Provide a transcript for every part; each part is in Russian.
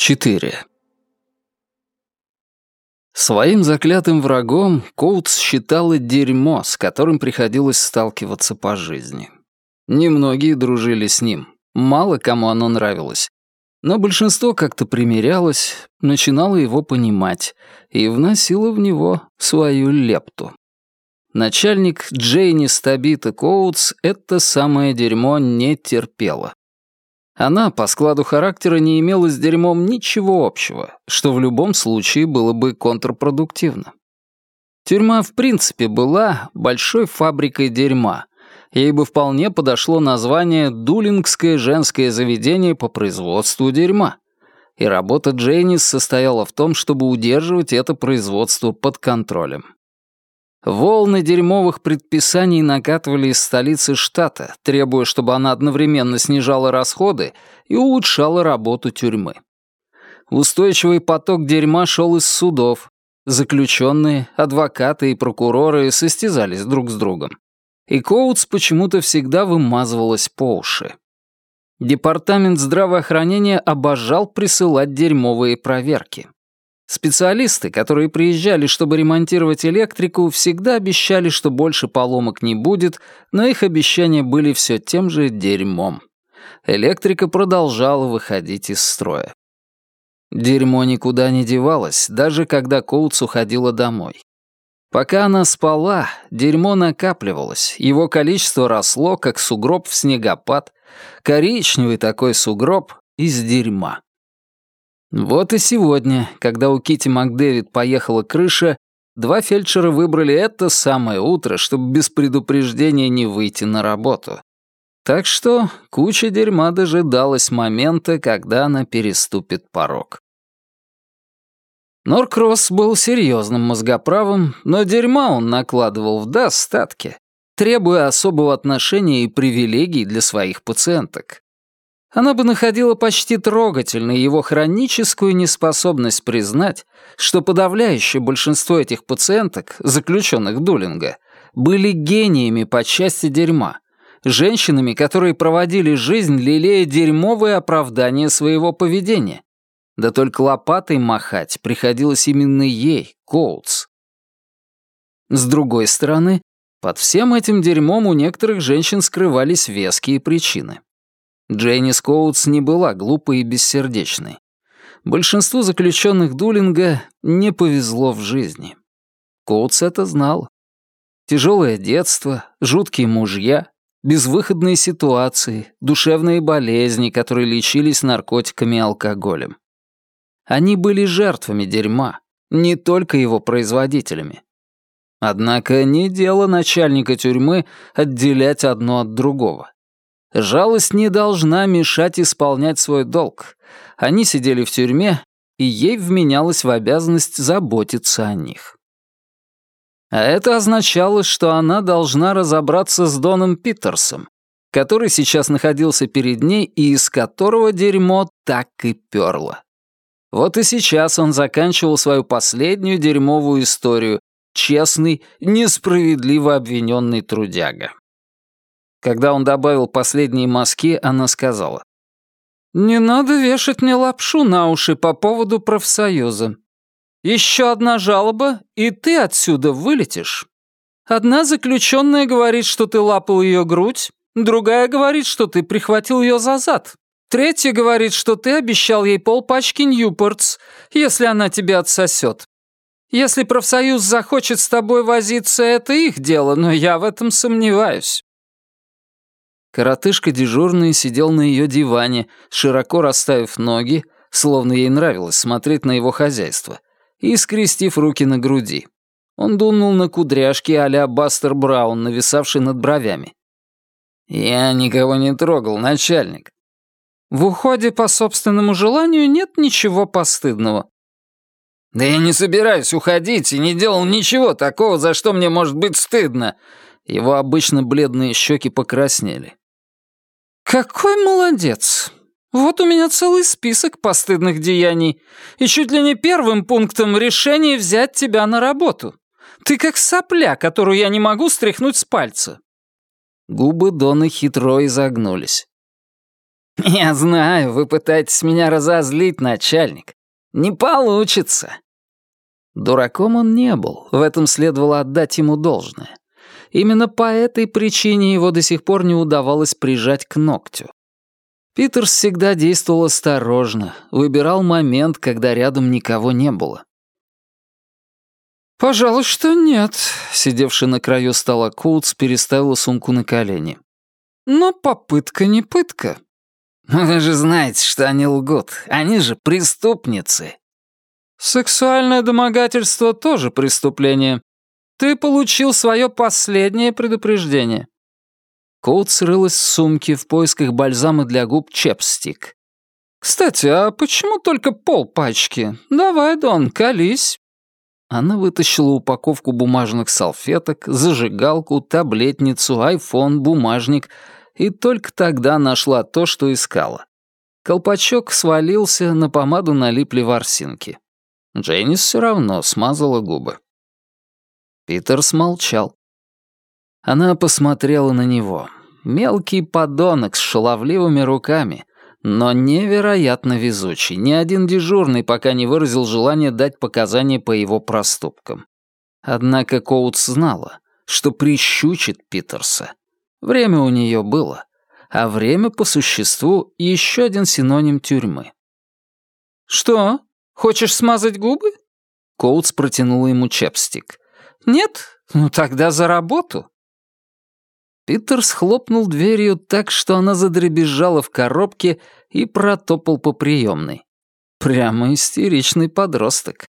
4. Своим заклятым врагом Коутс считала дерьмо, с которым приходилось сталкиваться по жизни. Немногие дружили с ним, мало кому оно нравилось. Но большинство как-то примирялось, начинало его понимать и вносило в него свою лепту. Начальник Джейни Стабита Коутс это самое дерьмо не терпела. Она по складу характера не имела с дерьмом ничего общего, что в любом случае было бы контрпродуктивно. Тюрьма в принципе была большой фабрикой дерьма. Ей бы вполне подошло название «Дулингское женское заведение по производству дерьма». И работа Джейнис состояла в том, чтобы удерживать это производство под контролем. Волны дерьмовых предписаний накатывали из столицы штата, требуя, чтобы она одновременно снижала расходы и улучшала работу тюрьмы. Устойчивый поток дерьма шел из судов. Заключенные, адвокаты и прокуроры состязались друг с другом. И Коутс почему-то всегда вымазывалась по уши. Департамент здравоохранения обожал присылать дерьмовые проверки. Специалисты, которые приезжали, чтобы ремонтировать электрику, всегда обещали, что больше поломок не будет, но их обещания были все тем же дерьмом. Электрика продолжала выходить из строя. Дерьмо никуда не девалось, даже когда Коутс уходила домой. Пока она спала, дерьмо накапливалось, его количество росло, как сугроб в снегопад, коричневый такой сугроб из дерьма. Вот и сегодня, когда у Кити Макдэвид поехала крыша, два фельдшера выбрали это самое утро, чтобы без предупреждения не выйти на работу. Так что куча дерьма дожидалась момента, когда она переступит порог. Норкросс был серьезным мозгоправым, но дерьма он накладывал в достатке, требуя особого отношения и привилегий для своих пациенток. Она бы находила почти трогательной его хроническую неспособность признать, что подавляющее большинство этих пациенток, заключенных Дулинга, были гениями по части дерьма, женщинами, которые проводили жизнь, лелея дерьмовые оправдания своего поведения. Да только лопатой махать приходилось именно ей, Коутс. С другой стороны, под всем этим дерьмом у некоторых женщин скрывались веские причины. Джейни Скоутс не была глупой и бессердечной. Большинству заключенных Дулинга не повезло в жизни. Коутс это знал. Тяжелое детство, жуткие мужья, безвыходные ситуации, душевные болезни, которые лечились наркотиками и алкоголем. Они были жертвами дерьма, не только его производителями. Однако не дело начальника тюрьмы отделять одно от другого. Жалость не должна мешать исполнять свой долг. Они сидели в тюрьме, и ей вменялось в обязанность заботиться о них. А это означало, что она должна разобраться с Доном Питерсом, который сейчас находился перед ней и из которого дерьмо так и перло. Вот и сейчас он заканчивал свою последнюю дерьмовую историю, честный, несправедливо обвиненный трудяга. Когда он добавил последние мазки, она сказала. «Не надо вешать мне лапшу на уши по поводу профсоюза. Еще одна жалоба, и ты отсюда вылетишь. Одна заключенная говорит, что ты лапал ее грудь, другая говорит, что ты прихватил ее за зад. Третья говорит, что ты обещал ей полпачки Ньюпортс, если она тебя отсосет. Если профсоюз захочет с тобой возиться, это их дело, но я в этом сомневаюсь. Коротышка дежурный сидел на ее диване, широко расставив ноги, словно ей нравилось смотреть на его хозяйство, и скрестив руки на груди. Он дунул на кудряшки а-ля Бастер Браун, нависавший над бровями. «Я никого не трогал, начальник». «В уходе по собственному желанию нет ничего постыдного». «Да я не собираюсь уходить и не делал ничего такого, за что мне может быть стыдно». Его обычно бледные щеки покраснели. «Какой молодец! Вот у меня целый список постыдных деяний, и чуть ли не первым пунктом решение взять тебя на работу. Ты как сопля, которую я не могу стряхнуть с пальца». Губы Доны хитро изогнулись. «Я знаю, вы пытаетесь меня разозлить, начальник. Не получится». Дураком он не был, в этом следовало отдать ему должное. Именно по этой причине его до сих пор не удавалось прижать к ногтю. Питерс всегда действовал осторожно, выбирал момент, когда рядом никого не было. «Пожалуй, что нет», — сидевший на краю стола Коутс переставила сумку на колени. «Но попытка не пытка». «Вы же знаете, что они лгут. Они же преступницы». «Сексуальное домогательство тоже преступление. Ты получил свое последнее предупреждение». Коут срылась в сумке в поисках бальзама для губ Чепстик. «Кстати, а почему только пол пачки? Давай, Дон, колись». Она вытащила упаковку бумажных салфеток, зажигалку, таблетницу, айфон, бумажник и только тогда нашла то, что искала. Колпачок свалился, на помаду налипли ворсинки. Джейнис все равно смазала губы. Питер смолчал. Она посмотрела на него. Мелкий подонок с шаловливыми руками, но невероятно везучий. Ни один дежурный пока не выразил желания дать показания по его проступкам. Однако Коутс знала, что прищучит Питерса. Время у нее было, а время по существу еще один синоним тюрьмы. «Что? Хочешь смазать губы?» Коутс протянула ему чепстик. «Нет? Ну тогда за работу». Питер схлопнул дверью так, что она задребезжала в коробке и протопал по приемной. Прямо истеричный подросток.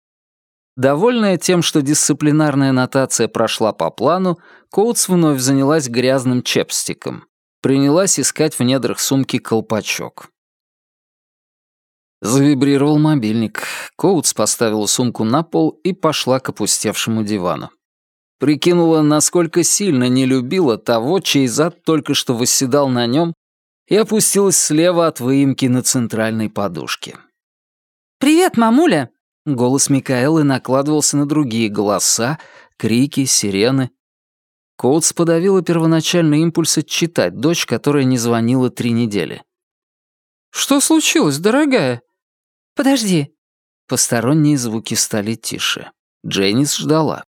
Довольная тем, что дисциплинарная нотация прошла по плану, Коутс вновь занялась грязным чепстиком. Принялась искать в недрах сумки колпачок. Завибрировал мобильник. Коутс поставила сумку на пол и пошла к опустевшему дивану. Прикинула, насколько сильно не любила того, чей зад только что восседал на нем, и опустилась слева от выемки на центральной подушке. «Привет, мамуля!» Голос Микаэлы накладывался на другие голоса, крики, сирены. Коутс подавила первоначальный импульс отчитать дочь, которая не звонила три недели. «Что случилось, дорогая?» «Подожди». Посторонние звуки стали тише. Дженнис ждала.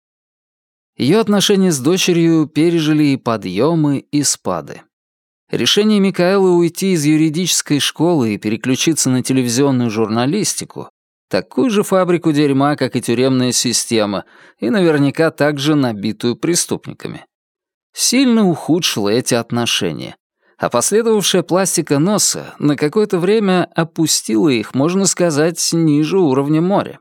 Ее отношения с дочерью пережили и подъемы, и спады. Решение Микаэлы уйти из юридической школы и переключиться на телевизионную журналистику, такую же фабрику дерьма, как и тюремная система, и наверняка также набитую преступниками, сильно ухудшило эти отношения, а последовавшая пластика носа на какое-то время опустила их, можно сказать, ниже уровня моря.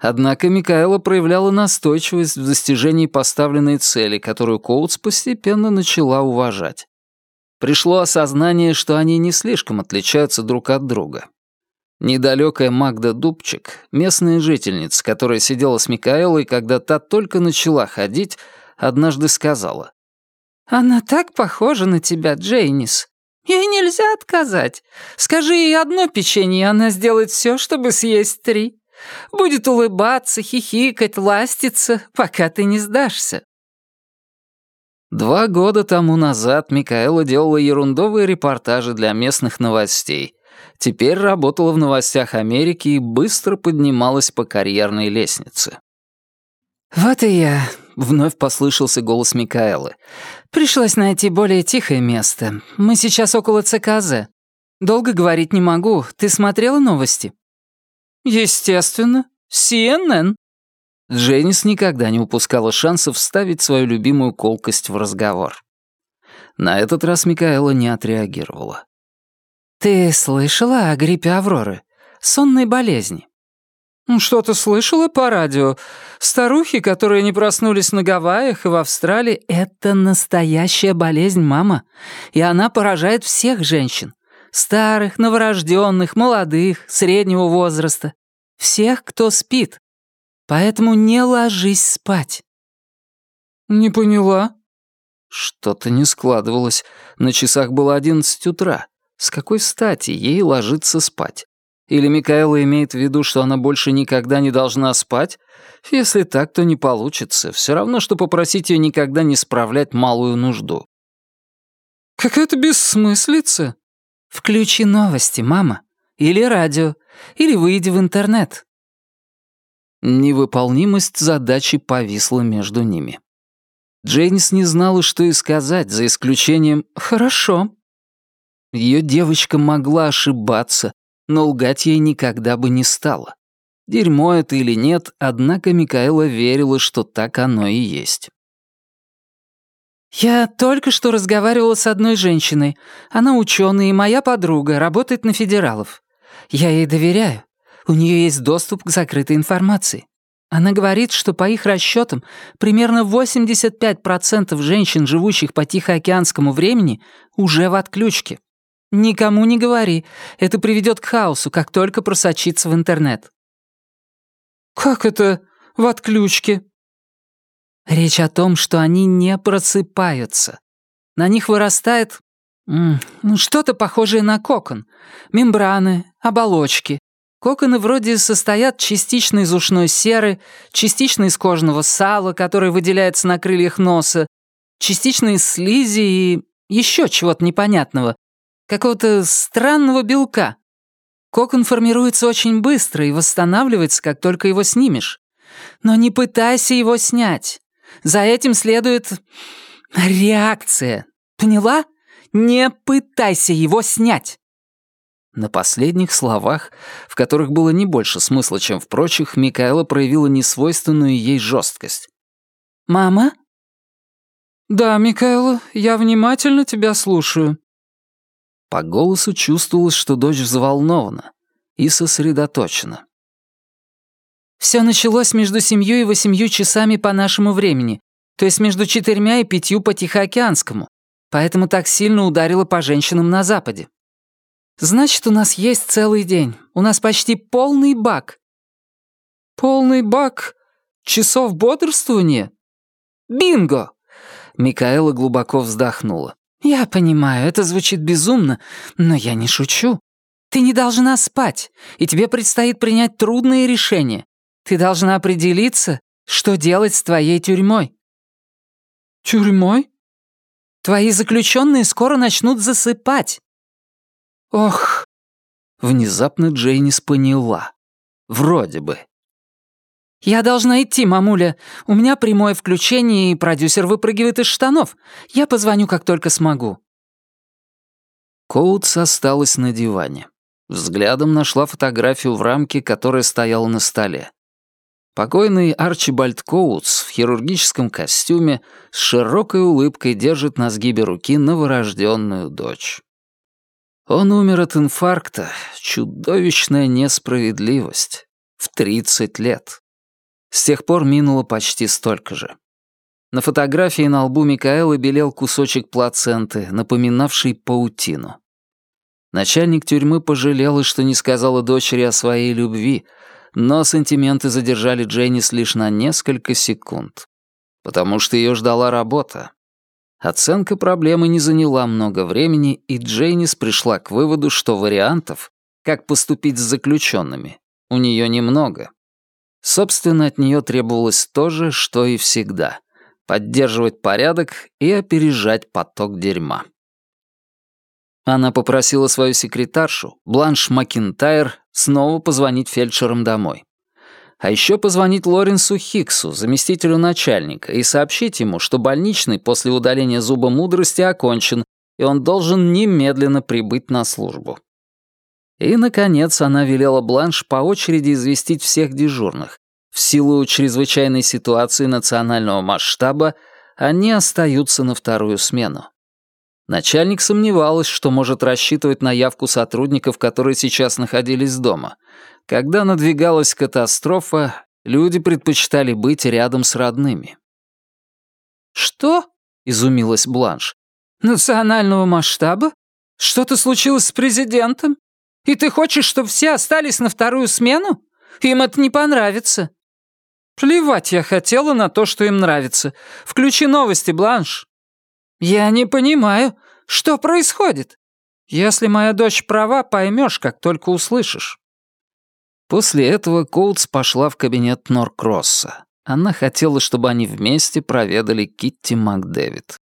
Однако Микаэла проявляла настойчивость в достижении поставленной цели, которую Коутс постепенно начала уважать. Пришло осознание, что они не слишком отличаются друг от друга. Недалекая Магда Дубчик, местная жительница, которая сидела с Микаэлой, когда та только начала ходить, однажды сказала. «Она так похожа на тебя, Джейнис. Ей нельзя отказать. Скажи ей одно печенье, и она сделает все, чтобы съесть три». Будет улыбаться, хихикать, ластиться, пока ты не сдашься. Два года тому назад Микаэла делала ерундовые репортажи для местных новостей. Теперь работала в новостях Америки и быстро поднималась по карьерной лестнице. «Вот и я», — вновь послышался голос Микаэлы. «Пришлось найти более тихое место. Мы сейчас около ЦКЗ. Долго говорить не могу. Ты смотрела новости?» «Естественно. CNN». Дженнис никогда не упускала шанса вставить свою любимую колкость в разговор. На этот раз Микаэла не отреагировала. «Ты слышала о гриппе Авроры? Сонной болезни?» «Что-то слышала по радио. Старухи, которые не проснулись на Гавайях и в Австралии...» «Это настоящая болезнь, мама, и она поражает всех женщин. Старых, новорожденных, молодых, среднего возраста. Всех, кто спит. Поэтому не ложись спать». «Не поняла». Что-то не складывалось. На часах было одиннадцать утра. С какой стати ей ложиться спать? Или Микаэла имеет в виду, что она больше никогда не должна спать? Если так, то не получится. Все равно, что попросить ее никогда не справлять малую нужду. «Какая-то бессмыслица», Включи новости, мама. Или радио. Или выйди в интернет. Невыполнимость задачи повисла между ними. Джейнис не знала, что и сказать, за исключением «хорошо». Ее девочка могла ошибаться, но лгать ей никогда бы не стала. Дерьмо это или нет, однако Микаэла верила, что так оно и есть. «Я только что разговаривала с одной женщиной. Она ученая и моя подруга, работает на федералов. Я ей доверяю. У нее есть доступ к закрытой информации. Она говорит, что по их расчетам примерно 85% женщин, живущих по Тихоокеанскому времени, уже в отключке. Никому не говори, это приведет к хаосу, как только просочится в интернет. «Как это в отключке?» Речь о том, что они не просыпаются. На них вырастает ну, что-то похожее на кокон. Мембраны, оболочки. Коконы вроде состоят частично из ушной серы, частично из кожного сала, которое выделяется на крыльях носа, частично из слизи и еще чего-то непонятного, какого-то странного белка. Кокон формируется очень быстро и восстанавливается, как только его снимешь. Но не пытайся его снять. За этим следует реакция. Поняла? Не пытайся его снять. На последних словах, в которых было не больше смысла, чем в прочих, Микаэла проявила несвойственную ей жесткость. «Мама?» «Да, Микаэла, я внимательно тебя слушаю». По голосу чувствовалось, что дочь взволнована и сосредоточена. Все началось между семью и восемью часами по нашему времени, то есть между четырьмя и пятью по Тихоокеанскому, поэтому так сильно ударило по женщинам на Западе. Значит, у нас есть целый день. У нас почти полный бак. Полный бак часов бодрствования? Бинго! Микаэла глубоко вздохнула. «Я понимаю, это звучит безумно, но я не шучу. Ты не должна спать, и тебе предстоит принять трудные решения. Ты должна определиться, что делать с твоей тюрьмой». «Тюрьмой?» «Твои заключенные скоро начнут засыпать». «Ох!» Внезапно Джейнис поняла. Вроде бы. «Я должна идти, мамуля. У меня прямое включение, и продюсер выпрыгивает из штанов. Я позвоню, как только смогу». Коутс осталась на диване. Взглядом нашла фотографию в рамке, которая стояла на столе. Покойный Арчибальд Коутс в хирургическом костюме с широкой улыбкой держит на сгибе руки новорожденную дочь. Он умер от инфаркта, чудовищная несправедливость, в 30 лет. С тех пор минуло почти столько же. На фотографии на лбу Микаэлы белел кусочек плаценты, напоминавший паутину. Начальник тюрьмы пожалела, что не сказала дочери о своей любви — но сантименты задержали Дженнис лишь на несколько секунд. Потому что ее ждала работа. Оценка проблемы не заняла много времени, и Джейнис пришла к выводу, что вариантов, как поступить с заключенными, у нее немного. Собственно, от нее требовалось то же, что и всегда — поддерживать порядок и опережать поток дерьма. Она попросила свою секретаршу, Бланш Макинтайр, снова позвонить фельдшерам домой. А еще позвонить Лоренсу Хиксу, заместителю начальника, и сообщить ему, что больничный после удаления зуба мудрости окончен, и он должен немедленно прибыть на службу. И, наконец, она велела Бланш по очереди известить всех дежурных. В силу чрезвычайной ситуации национального масштаба они остаются на вторую смену. Начальник сомневалась, что может рассчитывать на явку сотрудников, которые сейчас находились дома. Когда надвигалась катастрофа, люди предпочитали быть рядом с родными. «Что?» — изумилась Бланш. «Национального масштаба? Что-то случилось с президентом? И ты хочешь, чтобы все остались на вторую смену? Им это не понравится». «Плевать я хотела на то, что им нравится. Включи новости, Бланш». «Я не понимаю, что происходит? Если моя дочь права, поймешь, как только услышишь». После этого Коутс пошла в кабинет Норкросса. Она хотела, чтобы они вместе проведали Китти Макдэвид.